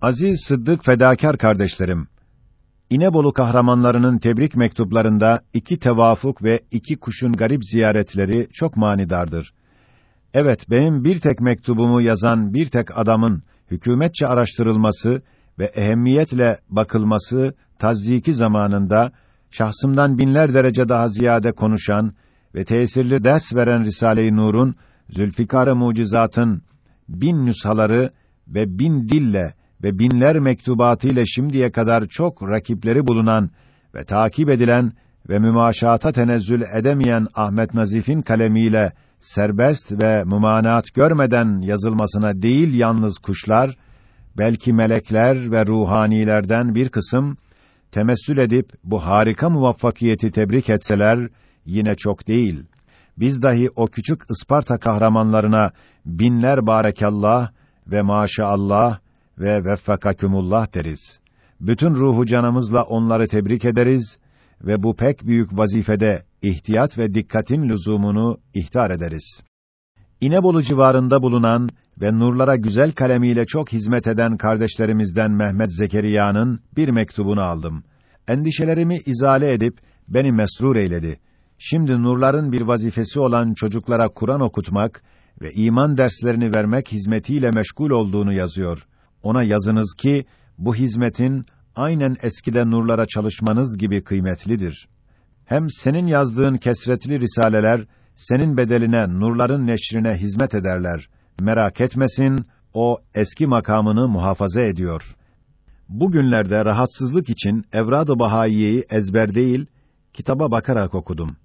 Aziz Sıddık fedakar kardeşlerim, İnebolu kahramanlarının tebrik mektuplarında iki tevafuk ve iki kuşun garip ziyaretleri çok manidardır. Evet, benim bir tek mektubumu yazan bir tek adamın hükümetçe araştırılması ve ehemmiyetle bakılması tazyiki zamanında şahsımdan binler derece daha ziyade konuşan ve tesirli ders veren Risale-i Nur'un Zülfikar-ı Mucizat'ın bin nüshaları ve bin dille ve binler mektubatı ile şimdiye kadar çok rakipleri bulunan ve takip edilen ve mümaşata tenezzül edemeyen Ahmet Nazif'in kalemiyle serbest ve mumanat görmeden yazılmasına değil yalnız kuşlar, belki melekler ve ruhanilerden bir kısım temessül edip bu harika muvaffakiyeti tebrik etseler yine çok değil. Biz dahi o küçük Isparta kahramanlarına binler barekallah ve maşallah ve veffakakumullah deriz. Bütün ruhu canımızla onları tebrik ederiz ve bu pek büyük vazifede ihtiyat ve dikkatin lüzumunu ihtar ederiz. İnebolu civarında bulunan ve nurlara güzel kalemiyle çok hizmet eden kardeşlerimizden Mehmet Zekeriya'nın bir mektubunu aldım. Endişelerimi izale edip beni mesrur eyledi. Şimdi nurların bir vazifesi olan çocuklara Kur'an okutmak ve iman derslerini vermek hizmetiyle meşgul olduğunu yazıyor. Ona yazınız ki bu hizmetin aynen eskide nurlara çalışmanız gibi kıymetlidir. Hem senin yazdığın kesretli risaleler senin bedeline nurların neşrine hizmet ederler. Merak etmesin, o eski makamını muhafaza ediyor. Bugünlerde rahatsızlık için Evrad-ı Bahaiye'yi ezber değil, kitaba bakarak okudum.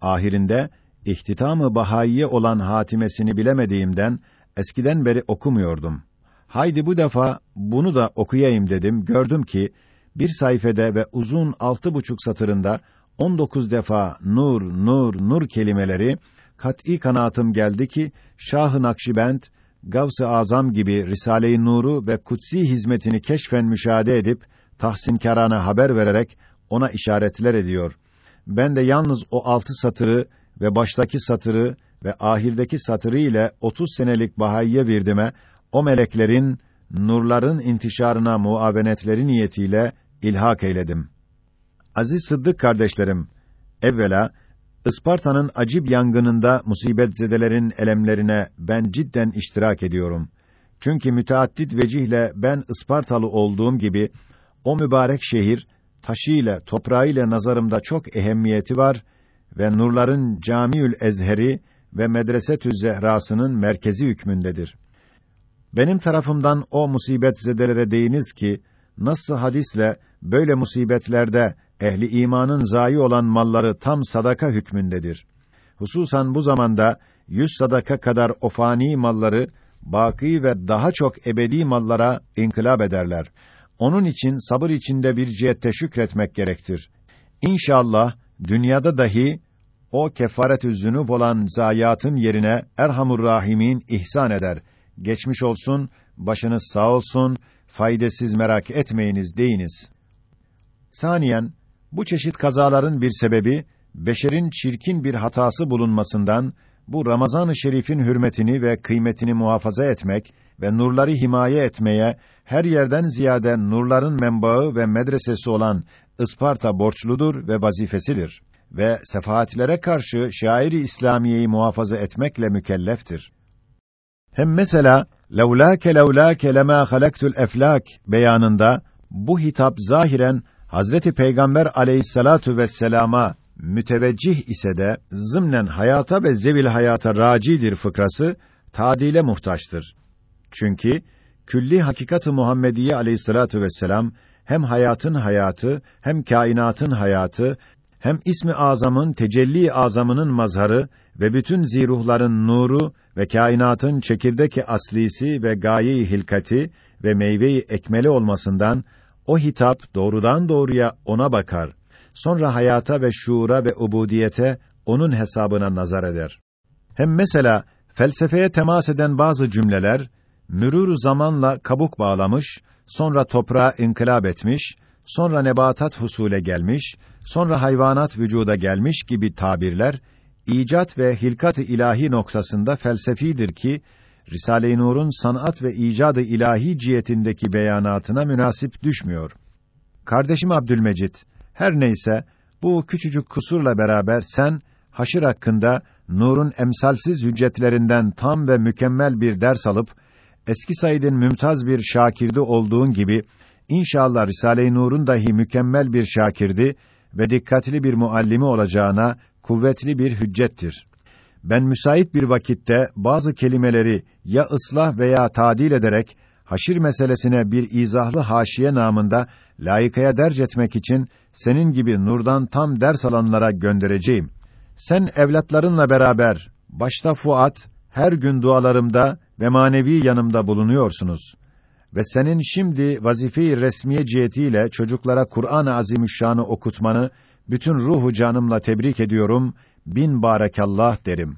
Ahirinde ihtitamı Bahaiye olan hatimesini bilemediğimden eskiden beri okumuyordum. Haydi bu defa bunu da okuyayım dedim. Gördüm ki bir sayfede ve uzun altı buçuk satırında on dokuz defa nur, nur, nur kelimeleri kat'î kanaatim geldi ki Şah-ı Nakşibend Gavs-ı Azam gibi Risale-i Nur'u ve kutsi hizmetini keşfen müşahede edip tahsinkarana haber vererek ona işaretler ediyor. Ben de yalnız o altı satırı ve baştaki satırı ve ahirdeki satırı ile otuz senelik bahayye virdime o meleklerin nurların intişarına muavenetleri niyetiyle ilhak eyledim. Aziz Sıddık kardeşlerim, evvela Isparta'nın acib yangınında musibetzedelerin elemlerine ben cidden iştirak ediyorum. Çünkü müteaddit vecihle ben Ispartalı olduğum gibi o mübarek şehir taşıyla, toprağıyla nazarımda çok ehemmiyeti var ve nurların Camiül Ezheri ve Medresetü Zehrası'nın merkezi hükmündedir. Benim tarafımdan o musibet zedelere değiniz ki nasıl hadisle böyle musibetlerde ehli imanın zayi olan malları tam sadaka hükmündedir. Hususan bu zamanda yüz sadaka kadar ofani malları baki ve daha çok ebedi mallara inkılap ederler. Onun için sabır içinde bir cihette şükretmek gerektir. İnşallah dünyada dahi o kefaret-ü zünub olan zayiatın yerine Erhamur Rahimin ihsan eder. Geçmiş olsun, başınız sağ olsun, faydasız merak etmeyiniz deyiniz. Saniyen, bu çeşit kazaların bir sebebi, beşerin çirkin bir hatası bulunmasından, bu Ramazan-ı Şerif'in hürmetini ve kıymetini muhafaza etmek ve nurları himaye etmeye, her yerden ziyade nurların menbaı ve medresesi olan Isparta borçludur ve vazifesidir ve sefaatlere karşı şairi İslamiyeyi muhafaza etmekle mükelleftir. Hem mesela levlâke levlâke lemâ halaktul eflâk beyanında bu hitap zahiren Hazreti Peygamber aleyhissalatu vesselama müteveccih ise de zımnen hayata ve zevil hayata racidir fıkrası tadile muhtaçtır. Çünkü külli hakikatı Muhammediye aleyhissalatu vesselam hem hayatın hayatı hem kainatın hayatı hem ismi azamın tecelli azamının mazharı ve bütün ziruhların nuru ve kainatın çekirdeki aslisi ve gaye-i hilkati ve meyve-i ekmeli olmasından o hitap doğrudan doğruya ona bakar. Sonra hayata ve şuura ve ubudiyete onun hesabına nazar eder. Hem mesela felsefeye temas eden bazı cümleler mürür zamanla kabuk bağlamış, sonra toprağa inkılap etmiş, sonra nebatat husule gelmiş, sonra hayvanat vücuda gelmiş gibi tabirler icat ve hilkat-ı ilahi noktasında felsefidir ki Risale-i Nur'un sanat ve icadı ilahi cihetindeki beyanatına münasip düşmüyor. Kardeşim Abdülmecit, her neyse bu küçücük kusurla beraber sen haşir hakkında Nur'un emsalsiz hüccetlerinden tam ve mükemmel bir ders alıp eski Said'in mümtaz bir şakirdi olduğun gibi inşallah Risale-i Nur'un dahi mükemmel bir şakirdi ve dikkatli bir muallimi olacağına kuvvetli bir hüccettir. Ben müsait bir vakitte bazı kelimeleri ya ıslah veya tadil ederek haşir meselesine bir izahlı haşiye namında layıkaya derc etmek için senin gibi nurdan tam ders alanlara göndereceğim. Sen evlatlarınla beraber başta Fuat her gün dualarımda ve manevi yanımda bulunuyorsunuz. Ve senin şimdi vazife-i resmiye cihetiyle çocuklara Kur'an-ı Azimüşşan'ı okutmanı bütün ruhu canımla tebrik ediyorum. Bin barakallah derim.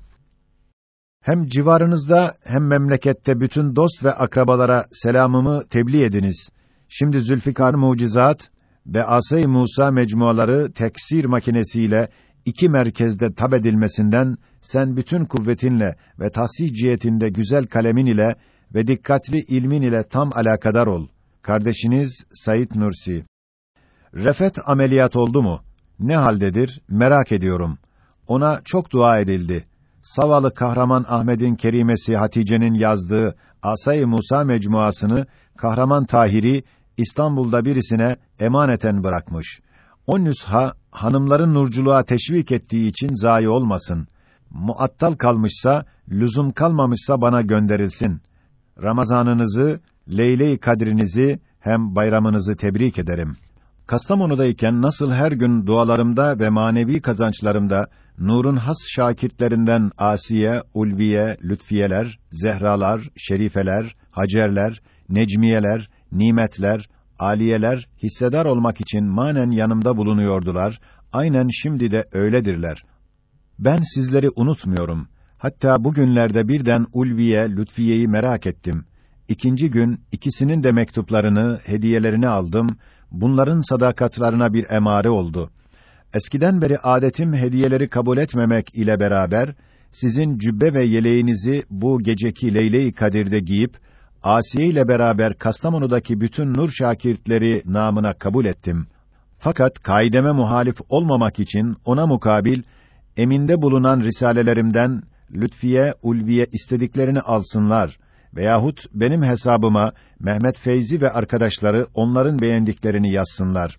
Hem civarınızda hem memlekette bütün dost ve akrabalara selamımı tebliğ ediniz. Şimdi Zülfikar Mucizat ve Asay Musa mecmuaları teksir makinesiyle iki merkezde tab edilmesinden sen bütün kuvvetinle ve tahsih cihetinde güzel kalemin ile ve dikkatli ilmin ile tam alakadar ol. Kardeşiniz Sayit Nursi. Refet ameliyat oldu mu? Ne haldedir? Merak ediyorum. Ona çok dua edildi. Savalı kahraman Ahmet'in kerimesi Hatice'nin yazdığı Asay Musa mecmuasını kahraman Tahiri İstanbul'da birisine emaneten bırakmış. O nüsha hanımların nurculuğa teşvik ettiği için zayi olmasın. Muattal kalmışsa, lüzum kalmamışsa bana gönderilsin. Ramazanınızı, Leyle-i Kadrinizi hem bayramınızı tebrik ederim. Kastamonu'dayken nasıl her gün dualarımda ve manevi kazançlarımda nurun has şakitlerinden Asiye, Ulviye, Lütfiyeler, Zehralar, Şerifeler, Hacerler, Necmiyeler, nimetler, aliyeler hissedar olmak için manen yanımda bulunuyordular. Aynen şimdi de öyledirler. Ben sizleri unutmuyorum. Hatta bugünlerde birden Ulviye, Lütfiye'yi merak ettim. İkinci gün ikisinin de mektuplarını, hediyelerini aldım. Bunların sadakatlarına bir emare oldu. Eskiden beri adetim hediyeleri kabul etmemek ile beraber sizin cübbe ve yeleğinizi bu geceki Leyle-i Kadir'de giyip Asiye ile beraber Kastamonu'daki bütün nur şakirtleri namına kabul ettim. Fakat kaideme muhalif olmamak için ona mukabil eminde bulunan risalelerimden Lütfiye, Ulviye istediklerini alsınlar veyahut benim hesabıma Mehmet Feyzi ve arkadaşları onların beğendiklerini yazsınlar.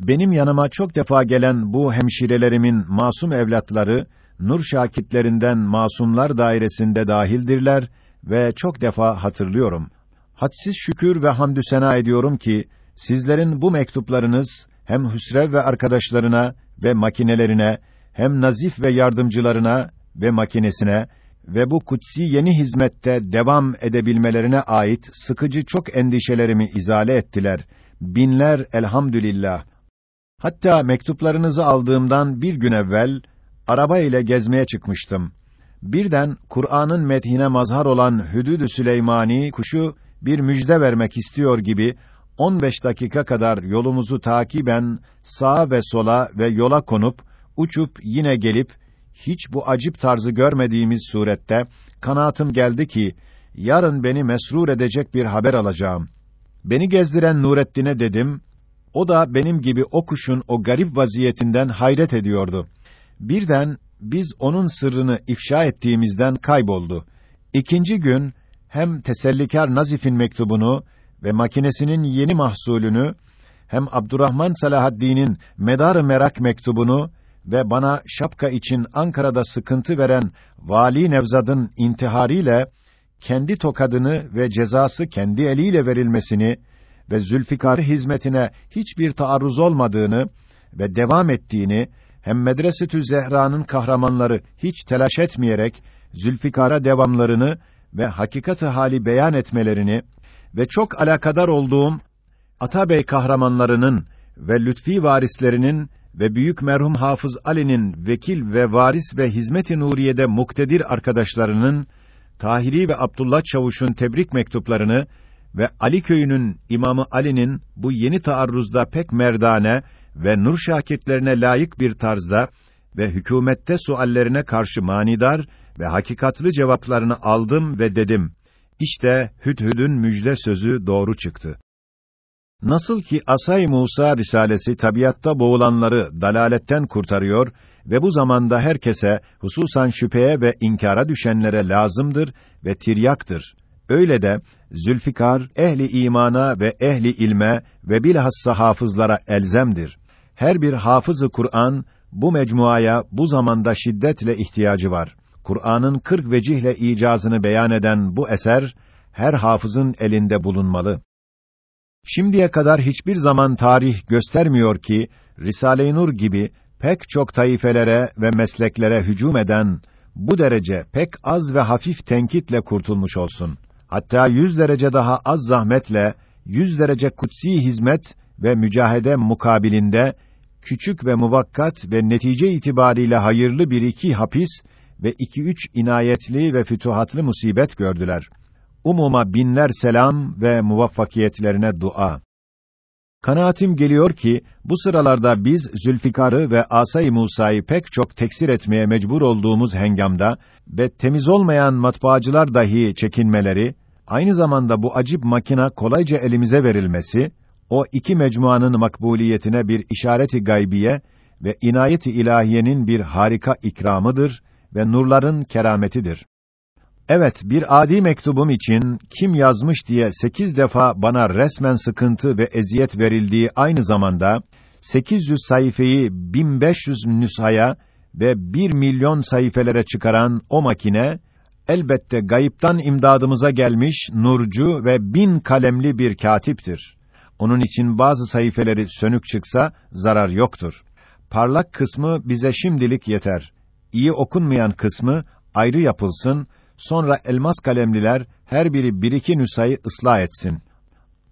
Benim yanıma çok defa gelen bu hemşirelerimin masum evlatları nur şakitlerinden masumlar dairesinde dahildirler ve çok defa hatırlıyorum. Hadsiz şükür ve hamdü sena ediyorum ki sizlerin bu mektuplarınız hem Hüsrev ve arkadaşlarına ve makinelerine hem Nazif ve yardımcılarına ve makinesine ve bu kutsi yeni hizmette devam edebilmelerine ait sıkıcı çok endişelerimi izale ettiler. Binler elhamdülillah. Hatta mektuplarınızı aldığımdan bir gün evvel araba ile gezmeye çıkmıştım birden Kur'an'ın methine mazhar olan Hüdüd-ü Süleymani kuşu bir müjde vermek istiyor gibi 15 dakika kadar yolumuzu takiben sağa ve sola ve yola konup uçup yine gelip hiç bu acip tarzı görmediğimiz surette kanaatim geldi ki yarın beni mesrur edecek bir haber alacağım. Beni gezdiren Nureddin'e dedim. O da benim gibi o kuşun o garip vaziyetinden hayret ediyordu. Birden biz onun sırrını ifşa ettiğimizden kayboldu. İkinci gün hem tesellikar Nazif'in mektubunu ve makinesinin yeni mahsulünü hem Abdurrahman Salahaddin'in Medar Merak mektubunu ve bana şapka için Ankara'da sıkıntı veren Vali Nevzad'ın intihariyle kendi tokadını ve cezası kendi eliyle verilmesini ve Zülfikar'ı hizmetine hiçbir taarruz olmadığını ve devam ettiğini hem Medresetü Zehra'nın kahramanları hiç telaş etmeyerek Zülfikar'a devamlarını ve hakikati hali beyan etmelerini ve çok alakadar olduğum Atabey kahramanlarının ve lütfi varislerinin ve büyük merhum Hafız Ali'nin vekil ve varis ve hizmet-i nuriyede muktedir arkadaşlarının Tahiri ve Abdullah Çavuş'un tebrik mektuplarını ve Ali köyünün imamı Ali'nin bu yeni taarruzda pek merdane ve nur şakirtlerine layık bir tarzda ve hükümette suallerine karşı manidar ve hakikatlı cevaplarını aldım ve dedim. İşte Hüdhüd'ün müjde sözü doğru çıktı. Nasıl ki Asay Musa risalesi tabiatta boğulanları dalaletten kurtarıyor ve bu zamanda herkese hususan şüpheye ve inkara düşenlere lazımdır ve tiryaktır. Öyle de Zülfikar ehli imana ve ehli ilme ve bilhassa hafızlara elzemdir. Her bir hafızı Kur'an bu mecmuaya bu zamanda şiddetle ihtiyacı var. Kur'an'ın kırk vecihle icazını beyan eden bu eser her hafızın elinde bulunmalı. Şimdiye kadar hiçbir zaman tarih göstermiyor ki Risale-i Nur gibi pek çok taifelere ve mesleklere hücum eden bu derece pek az ve hafif tenkitle kurtulmuş olsun. Hatta yüz derece daha az zahmetle, yüz derece kutsi hizmet ve mücahede mukabilinde küçük ve muvakkat ve netice itibariyle hayırlı bir iki hapis ve iki üç inayetli ve fütuhatlı musibet gördüler. Umuma binler selam ve muvaffakiyetlerine dua. Kanaatim geliyor ki bu sıralarda biz Zülfikar'ı ve Asay Musa'yı pek çok teksir etmeye mecbur olduğumuz hengamda ve temiz olmayan matbaacılar dahi çekinmeleri, aynı zamanda bu acip makina kolayca elimize verilmesi, o iki mecmuanın makbuliyetine bir işareti gaybiye ve inayeti ilahiyenin bir harika ikramıdır ve nurların kerametidir. Evet, bir adi mektubum için kim yazmış diye sekiz defa bana resmen sıkıntı ve eziyet verildiği aynı zamanda 800 sayfayı 1500 nüshaya ve 1 milyon sayfelere çıkaran o makine elbette gayiptan imdadımıza gelmiş nurcu ve bin kalemli bir katiptir. Onun için bazı sayfeleri sönük çıksa zarar yoktur. Parlak kısmı bize şimdilik yeter. İyi okunmayan kısmı ayrı yapılsın Sonra elmas kalemliler her biri bir iki nüshayı ıslah etsin.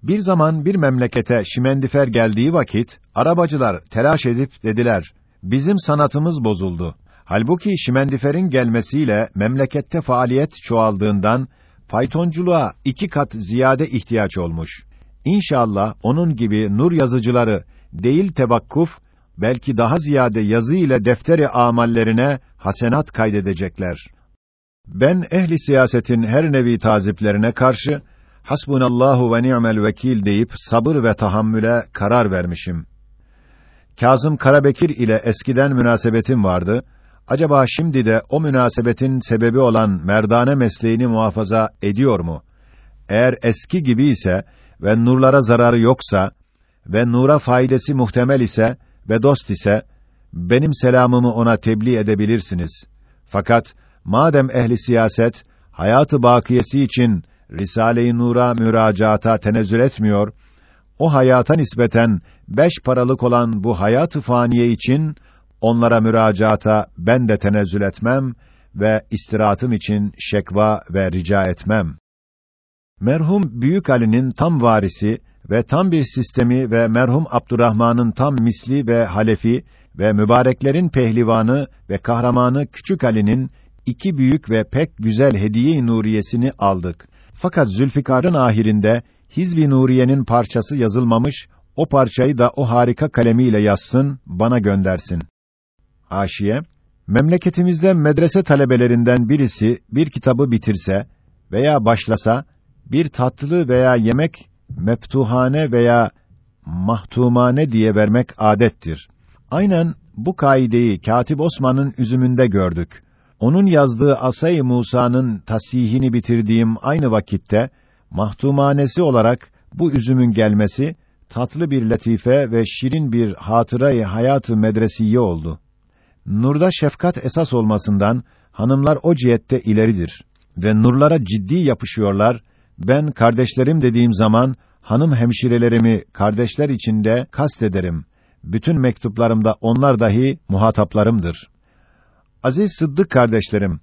Bir zaman bir memlekete şimendifer geldiği vakit arabacılar telaş edip dediler: "Bizim sanatımız bozuldu." Halbuki şimendiferin gelmesiyle memlekette faaliyet çoğaldığından faytonculuğa iki kat ziyade ihtiyaç olmuş. İnşallah onun gibi nur yazıcıları değil tebakkuf belki daha ziyade yazı ile defteri amallerine hasenat kaydedecekler. Ben ehli siyasetin her nevi taziplerine karşı hasbunallahu ve ni'mel vekil deyip sabır ve tahammüle karar vermişim. Kazım Karabekir ile eskiden münasebetim vardı. Acaba şimdi de o münasebetin sebebi olan merdane mesleğini muhafaza ediyor mu? Eğer eski gibi ise ve nurlara zararı yoksa ve nura faydası muhtemel ise ve dost ise benim selamımı ona tebliğ edebilirsiniz. Fakat Madem ehli siyaset hayatı bakiyesi için Risale-i Nur'a müracaata tenezzül etmiyor, o hayata nispeten beş paralık olan bu hayatı faniye için onlara müracaata ben de tenezzül etmem ve istirahatım için şekva ve rica etmem. Merhum Büyük Ali'nin tam varisi ve tam bir sistemi ve merhum Abdurrahman'ın tam misli ve halefi ve mübareklerin pehlivanı ve kahramanı Küçük Ali'nin iki büyük ve pek güzel hediye-i nuriyesini aldık. Fakat Zülfikar'ın ahirinde Hizb-i Nuriye'nin parçası yazılmamış, o parçayı da o harika kalemiyle yazsın, bana göndersin. Haşiye, memleketimizde medrese talebelerinden birisi bir kitabı bitirse veya başlasa, bir tatlı veya yemek meptuhane veya mahtumane diye vermek adettir. Aynen bu kaideyi Katip Osman'ın üzümünde gördük onun yazdığı Asay Musa'nın tasihini bitirdiğim aynı vakitte mahtumanesi olarak bu üzümün gelmesi tatlı bir latife ve şirin bir hatırayı hayatı medresiye oldu. Nurda şefkat esas olmasından hanımlar o cihette ileridir ve nurlara ciddi yapışıyorlar. Ben kardeşlerim dediğim zaman hanım hemşirelerimi kardeşler içinde kastederim. Bütün mektuplarımda onlar dahi muhataplarımdır. Aziz Sıddık kardeşlerim,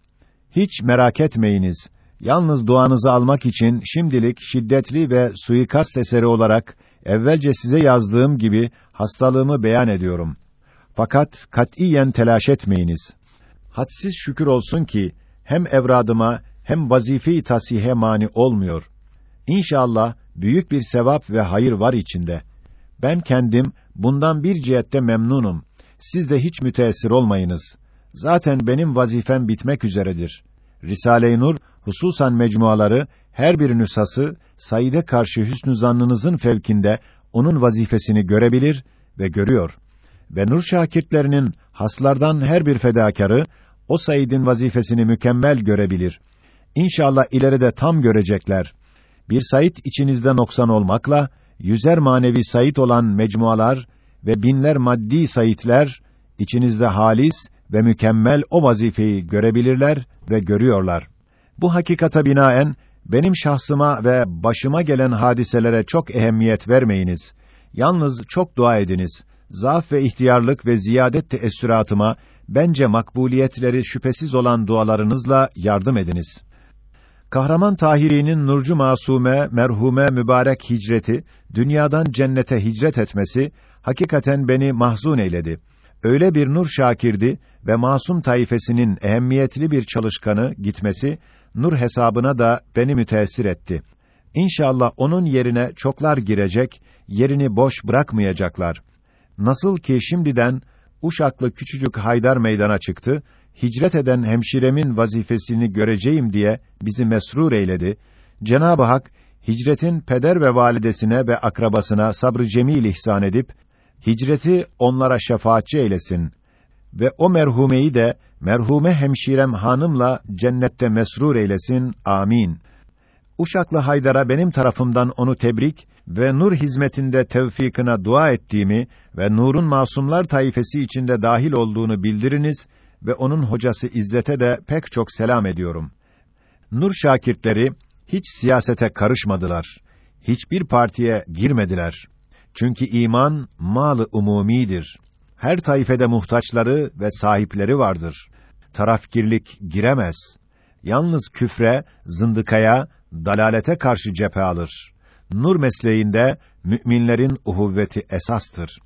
hiç merak etmeyiniz. Yalnız duanızı almak için şimdilik şiddetli ve suikast eseri olarak evvelce size yazdığım gibi hastalığımı beyan ediyorum. Fakat katiyen telaş etmeyiniz. Hadsiz şükür olsun ki hem evradıma hem vazife-i tasihe mani olmuyor. İnşallah büyük bir sevap ve hayır var içinde. Ben kendim bundan bir cihette memnunum. Siz de hiç müteessir olmayınız. Zaten benim vazifem bitmek üzeredir. Risale-i Nur hususan mecmuaları her bir nüshası Said'e karşı hüsnü zannınızın fevkinde onun vazifesini görebilir ve görüyor. Ve nur şakirtlerinin haslardan her bir fedakarı o Said'in vazifesini mükemmel görebilir. İnşallah ileride tam görecekler. Bir Said içinizde noksan olmakla yüzer manevi Said olan mecmualar ve binler maddi Saidler içinizde halis ve mükemmel o vazifeyi görebilirler ve görüyorlar. Bu hakikata binaen benim şahsıma ve başıma gelen hadiselere çok ehemmiyet vermeyiniz. Yalnız çok dua ediniz. Zaaf ve ihtiyarlık ve ziyadet teessüratıma bence makbuliyetleri şüphesiz olan dualarınızla yardım ediniz. Kahraman Tahiri'nin Nurcu Masume, merhume mübarek hicreti, dünyadan cennete hicret etmesi hakikaten beni mahzun eyledi. Öyle bir nur şakirdi ve masum taifesinin ehemmiyetli bir çalışkanı gitmesi nur hesabına da beni müteessir etti. İnşallah onun yerine çoklar girecek, yerini boş bırakmayacaklar. Nasıl ki şimdiden Uşaklı küçücük Haydar meydana çıktı, hicret eden hemşiremin vazifesini göreceğim diye bizi mesrur eyledi. Cenab-ı Hak hicretin peder ve validesine ve akrabasına sabrı cemil ihsan edip hicreti onlara şefaatçi eylesin ve o merhumeyi de merhume hemşirem hanımla cennette mesrur eylesin. Amin. Uşaklı Haydar'a benim tarafımdan onu tebrik ve nur hizmetinde tevfikine dua ettiğimi ve nurun masumlar taifesi içinde dahil olduğunu bildiriniz ve onun hocası İzzet'e de pek çok selam ediyorum. Nur şakirtleri hiç siyasete karışmadılar. Hiçbir partiye girmediler. Çünkü iman malı umumidir. Her taifede muhtaçları ve sahipleri vardır. Tarafkirlik giremez. Yalnız küfre, zındıkaya, dalalete karşı cephe alır. Nur mesleğinde müminlerin uhuvveti esastır.